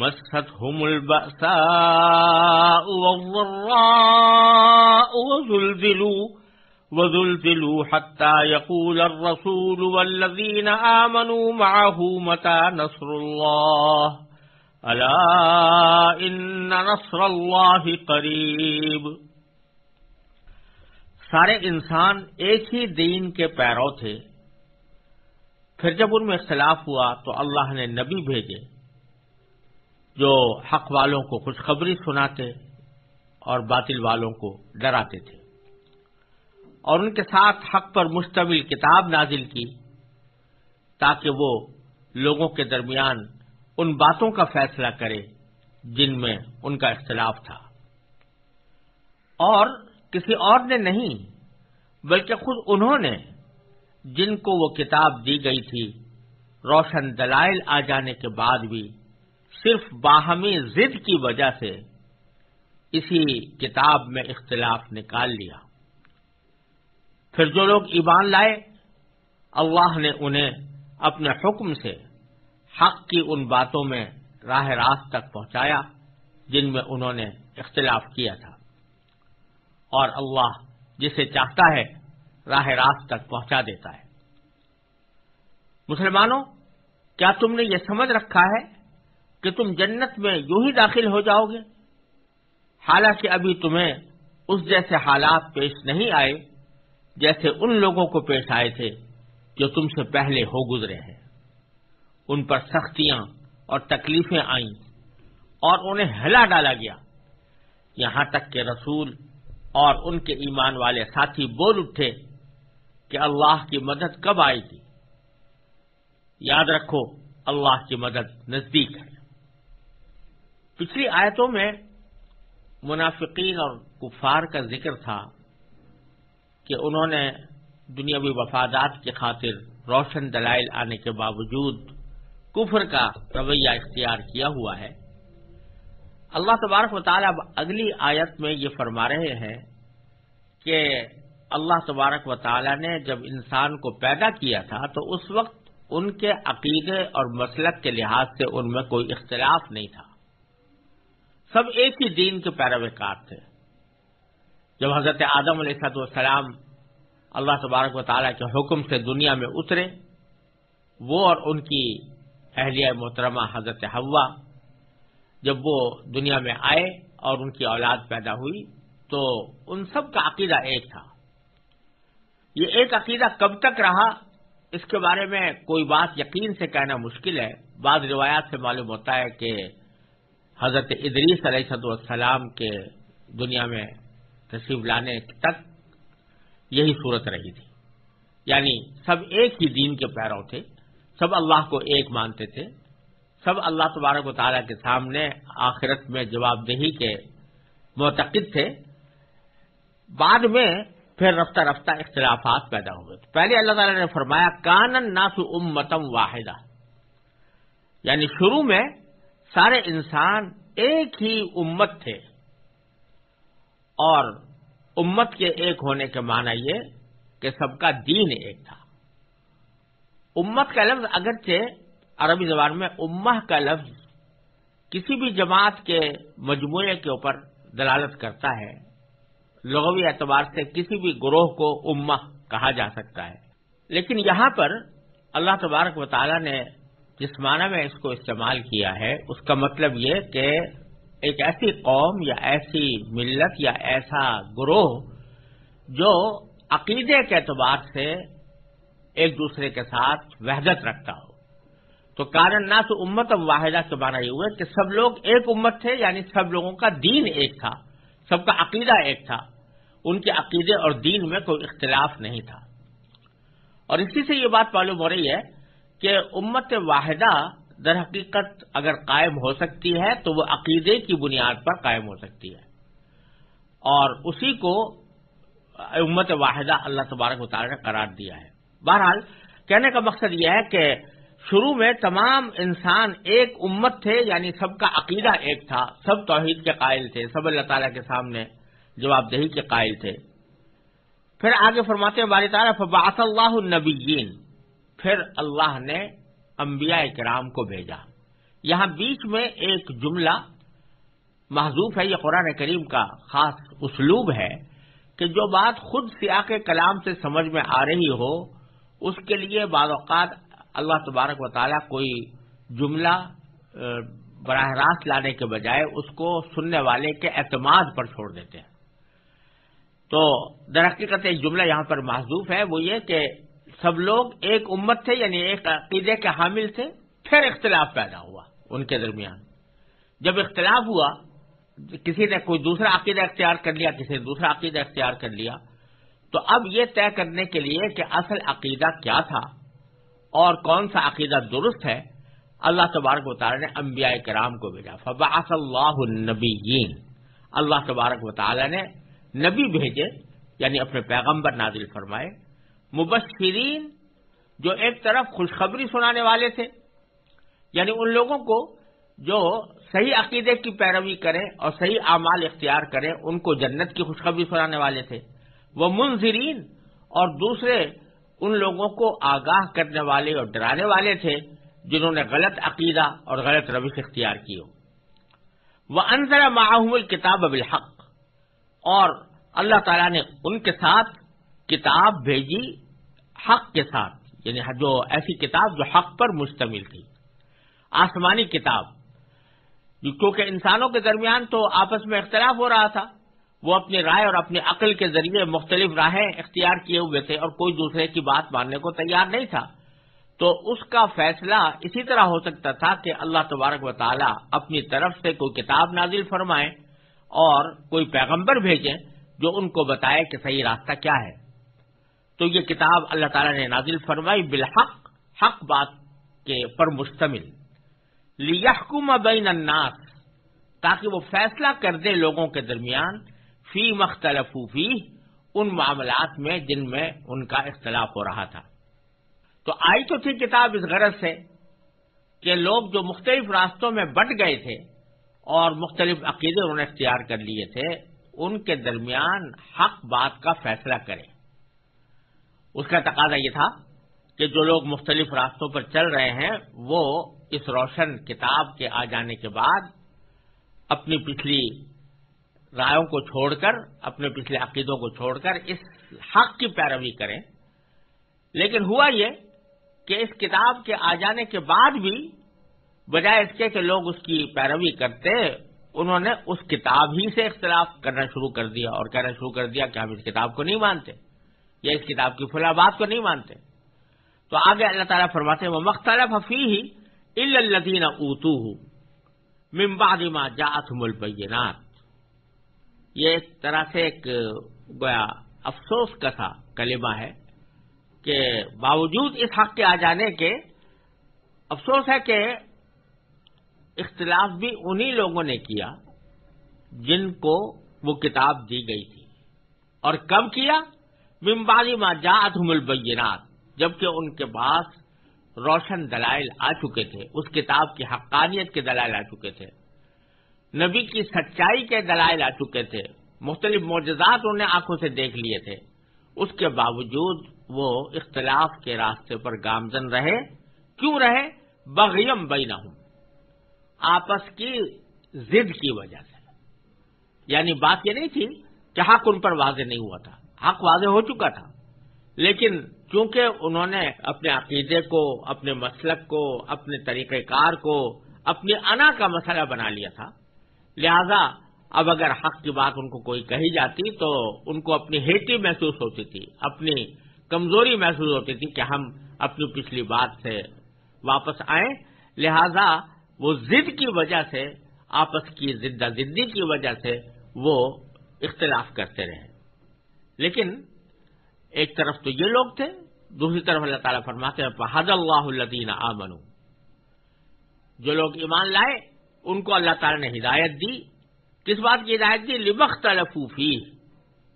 مستهم البأساء والضراء وزلزلوا وزلزلوا حتى يقول الرسول والذين آمنوا معه متى نصر الله ألا إن نصر الله قريب سارے انسان ایک ہی دین کے پیرو تھے۔ پھر جب ان میں اختلاف ہوا تو اللہ نے نبی بھیجے۔ جو حق والوں کو خوشخبری سناتے اور باطل والوں کو ڈراتے تھے۔ اور ان کے ساتھ حق پر مشتمل کتاب نازل کی تاکہ وہ لوگوں کے درمیان ان باتوں کا فیصلہ کرے جن میں ان کا اختلاف تھا۔ اور کسی اور نے نہیں، بلکہ خود انہوں نے، جن کو وہ کتاب دی گئی تھی، روشن دلائل آ جانے کے بعد بھی صرف باہمی ضد کی وجہ سے اسی کتاب میں اختلاف نکال لیا۔ پھر جو لوگ ایمان لائے، اللہ نے انہیں اپنے حکم سے حق کی ان باتوں میں راہ راست تک پہنچایا، جن میں انہوں نے اختلاف کیا تھا۔ اور اللہ جسے چاہتا ہے، راہ راست تک پہنچا دیتا ہے۔ مسلمانوں، کیا تم نے یہ سمجھ رکھا ہے کہ تم جنت میں یوں ہی داخل ہو جاؤ گے۔ حالانکہ ابھی تمہیں اس جیسے حالات پیش نہیں آئے جیسے ان لوگوں کو پیش آئے تھے جو تم سے پہلے ہو گزرے ہیں۔ ان پر سختیاں اور تکلیفیں آئیں اور انہیں ہلا ڈالا گیا۔ یہاں تک کہ رسول اور ان کے ایمان والے ساتھی بول اٹھے کہ اللہ کی مدد کب آئے گی۔ یاد رکھو، اللہ کی مدد نزدیک ہے۔ پچھلی آیتوں میں منافقین اور کفار کا ذکر تھا کہ انہوں نے دنیاوی وفادات کی خاطر روشن دلائل آنے کے باوجود کفر کا رویہ اختیار کیا ہوا ہے۔ اللہ تبارک و تعالیٰ اگلی آیت میں یہ فرما رہے ہیں کہ اللہ تبارک و تعالیٰ نے جب انسان کو پیدا کیا تھا تو اس وقت ان کے عقیدے اور مسلک کے لحاظ سے ان میں کوئی اختلاف نہیں تھا۔ سب ایک ہی دین کے پیروکار تھے۔ جب حضرت آدم علیہ والسلام اللہ تبارک و تعالیٰ کے حکم سے دنیا میں اترے، وہ اور ان کی اہلیہ محترمہ حضرت ہوا جب وہ دنیا میں آئے اور ان کی اولاد پیدا ہوئی تو ان سب کا عقیدہ ایک تھا۔ یہ ایک عقیدہ کب تک رہا، اس کے بارے میں کوئی بات یقین سے کہنا مشکل ہے۔ بعض روایات سے معلوم ہوتا ہے کہ حضرت ادریس علیہ السلام کے دنیا میں تشریف لانے تک یہی صورت رہی تھی۔ یعنی سب ایک ہی دین کے پیرو تھے، سب اللہ کو ایک مانتے تھے، سب اللہ تبارک و تعالیٰ کے سامنے آخرت میں جواب دہی کے معتقد تھے۔ بعد میں پھر رفتہ رفتہ اختلافات پیدا ہوئے۔ پہلے اللہ تعالیٰ نے فرمایا، کانن ناس امتم واحدہ۔ یعنی شروع میں سارے انسان ایک ہی امت تھے۔ اور امت کے ایک ہونے کے معنی یہ کہ سب کا دین ایک تھا۔ امت کا لفظ اگرچہ عربی زبان میں امہ کا لفظ کسی بھی جماعت کے مجموعے کے اوپر دلالت کرتا ہے، لغوی اعتبار سے کسی بھی گروہ کو امہ کہا جا سکتا ہے۔ لیکن یہاں پر اللہ تبارک و تعالیٰ نے جس معنی میں اس کو استعمال کیا ہے، اس کا مطلب یہ کہ ایک ایسی قوم یا ایسی ملت یا ایسا گروہ جو عقیدے کے اعتبار سے ایک دوسرے کے ساتھ وحدت رکھتا ہو۔ تو کارن نہ تو امت واحدہ کے معنی یہ ہوئے کہ سب لوگ ایک امت تھے یعنی سب لوگوں کا دین ایک تھا، سب کا عقیدہ ایک تھا۔ ان کے عقیدے اور دین میں کوئی اختلاف نہیں تھا۔ اور اسی سے یہ بات معلوم ہو رہی ہے کہ امت واحدہ در حقیقت اگر قائم ہو سکتی ہے تو وہ عقیدے کی بنیاد پر قائم ہو سکتی ہے۔ اور اسی کو امت واحدہ اللہ تبارک تعالیٰ نے قرار دیا ہے۔ بہرحال کہنے کا مقصد یہ ہے کہ شروع میں تمام انسان ایک امت تھے یعنی سب کا عقیدہ ایک تھا، سب توحید کے قائل تھے، سب اللہ تعالیٰ کے سامنے جواب دہی کے قائل تھے۔ پھر آگے فرماتے بار تعالیٰ فباص اللہ النبیین پھر اللہ نے انبیاء کرام کو بھیجا۔ یہاں بیچ میں ایک جملہ محضوف ہے، یہ قرآن کریم کا خاص اسلوب ہے کہ جو بات خود سیاق کلام سے سمجھ میں آ رہی ہو، اس کے لیے بعض اوقات اللہ تبارک و تعالیٰ کوئی جملہ براہ راست لانے کے بجائے اس کو سننے والے کے اعتماد پر چھوڑ دیتے ہیں۔ تو درقیقت ایک جملہ یہاں پر محضوف ہے، وہ یہ کہ سب لوگ ایک امت تھے یعنی ایک عقیدے کے حامل تھے، پھر اختلاف پیدا ہوا ان کے درمیان۔ جب اختلاف ہوا، کسی نے کوئی دوسرا عقیدہ اختیار کر لیا، کسی نے دوسرا عقیدہ اختیار کر لیا، تو اب یہ طے کرنے کے لیے کہ اصل عقیدہ کیا تھا اور کون سا عقیدہ درست ہے، اللہ تبارک و تعالیٰ نے انبیاء کرام کو بھیجا۔ فبعث اللہ النبیین اللہ تبارک و تعالیٰ نے نبی بھیجے یعنی اپنے پیغمبر نازل فرمائے۔ مبشرین جو ایک طرف خوشخبری سنانے والے تھے یعنی ان لوگوں کو جو صحیح عقیدے کی پیروی کریں اور صحیح اعمال اختیار کریں، ان کو جنت کی خوشخبری سنانے والے تھے۔ وہ منظرین اور دوسرے ان لوگوں کو آگاہ کرنے والے اور ڈرانے والے تھے جنہوں نے غلط عقیدہ اور غلط روش اختیار کی ہو۔ وہ انضر معاہم الکتاب بالحق اور اللہ تعالیٰ نے ان کے ساتھ کتاب بھیجی حق کے ساتھ یعنی جو ایسی کتاب جو حق پر مشتمل تھی۔ آسمانی کتاب۔ کیونکہ انسانوں کے درمیان تو آپس میں اختلاف ہو رہا تھا، وہ اپنی رائے اور اپنی عقل کے ذریعے مختلف راہیں اختیار کیے ہوئے تھے اور کوئی دوسرے کی بات ماننے کو تیار نہیں تھا۔ تو اس کا فیصلہ اسی طرح ہو سکتا تھا کہ اللہ تبارک و تعالی اپنی طرف سے کوئی کتاب نازل فرمائے اور کوئی پیغمبر بھیجیں جو ان کو بتائے کہ صحیح راستہ کیا ہے۔ تو یہ کتاب اللہ تعالی نے نازل فرمائی بالحق، حق بات کے پر مشتمل۔ لیحکم بین الناس، تاکہ وہ فیصلہ کر دے لوگوں کے درمیان، فی مختلف فی ان معاملات میں جن میں ان کا اختلاف ہو رہا تھا۔ تو آئی تو تھی کتاب اس غرض سے کہ لوگ جو مختلف راستوں میں بٹ گئے تھے اور مختلف عقیدے انہوں نے اختیار کر لیے تھے، ان کے درمیان حق بات کا فیصلہ کریں۔ اس کا تقاضا یہ تھا کہ جو لوگ مختلف راستوں پر چل رہے ہیں، وہ اس روشن کتاب کے آ جانے کے بعد اپنی پچھلی رائےوں کو چھوڑ کر، اپنے پچھلے عقیدوں کو چھوڑ کر اس حق کی پیروی کریں۔ لیکن ہوا یہ کہ اس کتاب کے آ جانے کے بعد بھی بجائے اس کے کہ لوگ اس کی پیروی کرتے، انہوں نے اس کتاب ہی سے اختلاف کرنا شروع کر دیا اور کہنا شروع کر دیا کہ ہم اس کتاب کو نہیں مانتے۔ یا اس کتاب کی فلاں بات کو نہیں مانتے۔ تو آگے اللہ تعالیٰ فرماتے ہیں وہ مختلف حفیع ہی الدین اوتو ممبادما جات ملبینات یہ ایک طرح سے ایک، گویا، افسوس کا تھا، کلمہ ہے کہ باوجود اس حق کے آ جانے کے افسوس ہے کہ اختلاف بھی انہی لوگوں نے کیا جن کو وہ کتاب دی گئی تھی اور کب کیا؟ ممبالی ما جات البینات جبکہ ان کے پاس روشن دلائل آ چکے تھے، اس کتاب کی حقانیت کے دلائل آ چکے تھے، نبی کی سچائی کے دلائل آ چکے تھے، مختلف معجزات انہوں نے آنکھوں سے دیکھ لیے تھے۔ اس کے باوجود وہ اختلاف کے راستے پر گامزن رہے۔ کیوں رہے؟ بغیم بئی نہ ہوں آپس کی ضد کی وجہ سے۔ یعنی بات یہ نہیں تھی کہ حق ان پر واضح نہیں ہوا تھا۔ حق واضح ہو چکا تھا۔ لیکن چونکہ انہوں نے اپنے عقیدے کو، اپنے مسلک کو، اپنے طریقہ کار کو، اپنی انا کا مسئلہ بنا لیا تھا، لہذا اب اگر حق کی بات ان کو کوئی کہی جاتی تو ان کو اپنی ہیٹی محسوس ہوتی تھی، اپنی کمزوری محسوس ہوتی تھی کہ ہم اپنی پچھلی بات سے واپس آئیں۔ لہذا وہ ضد کی وجہ سے، آپس کی زدہ زدی کی وجہ سے وہ اختلاف کرتے رہے۔ لیکن ایک طرف تو یہ لوگ تھے، دوسری طرف اللہ تعالیٰ فرماتے ہیں فہد اللہ الدین آمن جو لوگ ایمان لائے، ان کو اللہ تعالیٰ نے ہدایت دی۔ کس بات کی ہدایت دی؟ لبخت الفوفی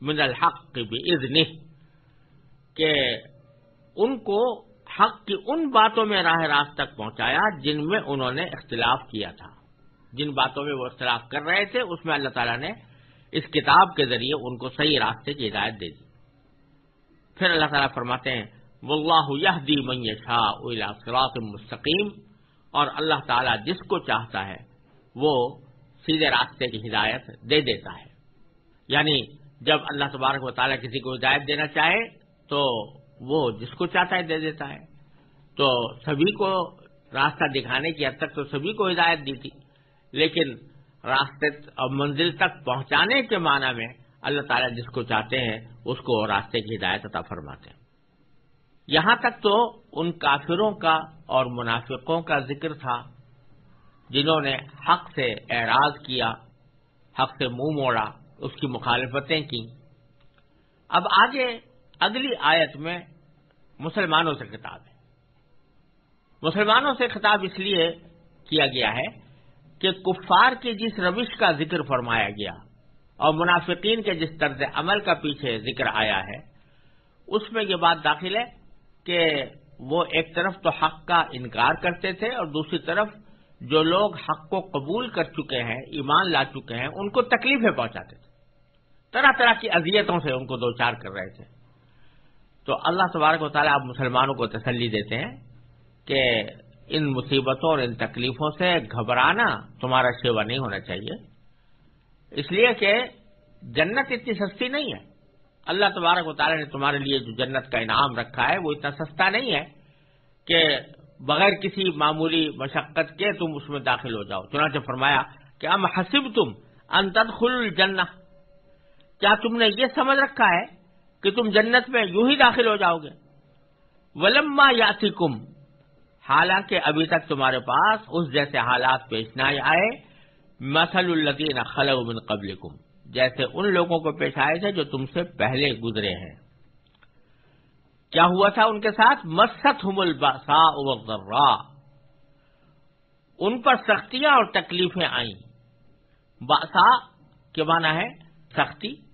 من الحق بھی کہ ان کو حق کی ان باتوں میں راہ راست تک پہنچایا جن میں انہوں نے اختلاف کیا تھا۔ جن باتوں میں وہ اختلاف کر رہے تھے، اس میں اللہ تعالیٰ نے اس کتاب کے ذریعے ان کو صحیح راستے کی ہدایت دے دی۔ پھر اللہ تعالیٰ فرماتے ہیں، واللہ یہدی من یشاء الى صراط مستقیم اور اللہ تعالیٰ جس کو چاہتا ہے، وہ سیدھے راستے کی ہدایت دے دیتا ہے۔ یعنی جب اللہ تبارک و تعالیٰ کسی کو ہدایت دینا چاہے، تو وہ جس کو چاہتا ہے دے دیتا ہے۔ تو سبھی کو راستہ دکھانے کی حد تک تو سبھی کو ہدایت دی تھی، لیکن راستے اور منزل تک پہنچانے کے معنی میں اللہ تعالیٰ جس کو چاہتے ہیں، اس کو راستے کی ہدایت عطا فرماتے ہیں۔ یہاں تک تو ان کافروں کا اور منافقوں کا ذکر تھا، جنہوں نے حق سے اعراض کیا، حق سے منہ موڑا، اس کی مخالفتیں کی اب آگے اگلی آیت میں مسلمانوں سے خطاب ہے۔ مسلمانوں سے خطاب اس لیے کیا گیا ہے کہ کفار کی جس روش کا ذکر فرمایا گیا اور منافقین کے جس طرز عمل کا پیچھے ذکر آیا ہے، اس میں یہ بات داخل ہے کہ وہ ایک طرف تو حق کا انکار کرتے تھے اور دوسری طرف جو لوگ حق کو قبول کر چکے ہیں، ایمان لا چکے ہیں، ان کو تکلیفیں پہنچاتے تھے۔ طرح طرح کی اذیتوں سے ان کو دو چار کر رہے تھے۔ تو اللہ تبارک و تعالیٰ آپ مسلمانوں کو تسلی دیتے ہیں کہ ان مصیبتوں اور ان تکلیفوں سے گھبرانا تمہارا سیوا نہیں ہونا چاہیے۔ اس لیے کہ جنت اتنی سستی نہیں ہے۔ اللہ تبارک و تعالیٰ نے تمہارے لیے جو جنت کا انعام رکھا ہے وہ اتنا سستا نہیں ہے کہ بغیر کسی معمولی مشقت کے تم اس میں داخل ہو جاؤ۔ چنانچہ فرمایا کہ ام حسب تم انتدخل الجنہ۔ کیا تم نے یہ سمجھ رکھا ہے کہ تم جنت میں یوں ہی داخل ہو جاؤ گے؟ ولما یاتی کم حالانکہ ابھی تک تمہارے پاس اس جیسے حالات پیش نہ آئے۔ مسل الدین خلو من قبل جیسے ان لوگوں کو پیش آئے تھے جو تم سے پہلے گزرے ہیں۔ کیا ہوا تھا ان کے ساتھ؟ مست ہم الباسا ان پر سختیاں اور تکلیفیں آئیں۔ باسا کے معنی ہے سختی۔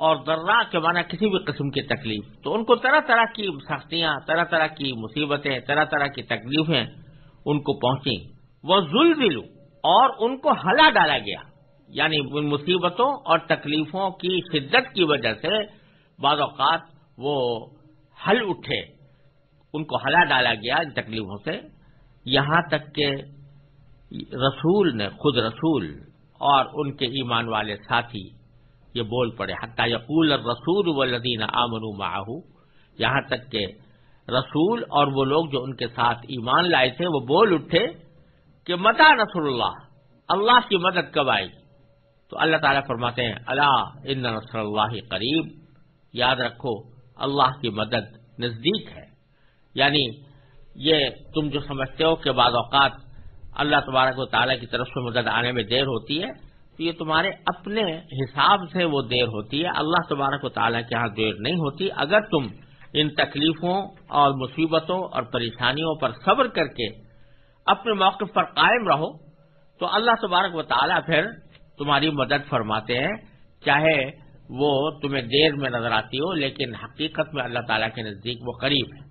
اور درا کے معنی کسی بھی قسم کی تکلیف۔ تو ان کو طرح طرح کی سختیاں، طرح طرح کی مصیبتیں، طرح طرح کی تکلیفیں ان کو پہنچی وہ ظلم اور ان کو ہلا ڈالا گیا۔ یعنی ان مصیبتوں اور تکلیفوں کی شدت کی وجہ سے بعض اوقات وہ ہل اٹھے۔ ان کو ہلا ڈالا گیا ان تکلیفوں سے۔ یہاں تک کہ رسول نے، خود رسول اور ان کے ایمان والے ساتھی یہ بول پڑے۔ حتیٰ یقول رسول و لدین آمن معاہو یہاں تک کہ رسول اور وہ لوگ جو ان کے ساتھ ایمان لائے تھے، وہ بول اٹھے کہ متا نصر اللہ؟ اللہ کی مدد کب آئی؟ تو اللہ تعالیٰ فرماتے ہیں اللہ ان نصر اللہ قریب۔ یاد رکھو، اللہ کی مدد نزدیک ہے۔ یعنی یہ تم جو سمجھتے ہو کہ بعض اوقات اللہ تبارک و تعالیٰ کی طرف سے مدد آنے میں دیر ہوتی ہے یہ تمہارے اپنے حساب سے وہ دیر ہوتی ہے۔ اللہ تبارک و تعالیٰ کے ہاں دیر نہیں ہوتی۔ اگر تم ان تکلیفوں اور مصیبتوں اور پریشانیوں پر صبر کر کے اپنے موقف پر قائم رہو، تو اللہ تبارک و تعالیٰ پھر تمہاری مدد فرماتے ہیں۔ چاہے وہ تمہیں دیر میں نظر آتی ہو، لیکن حقیقت میں اللہ تعالیٰ کے نزدیک وہ قریب ہے۔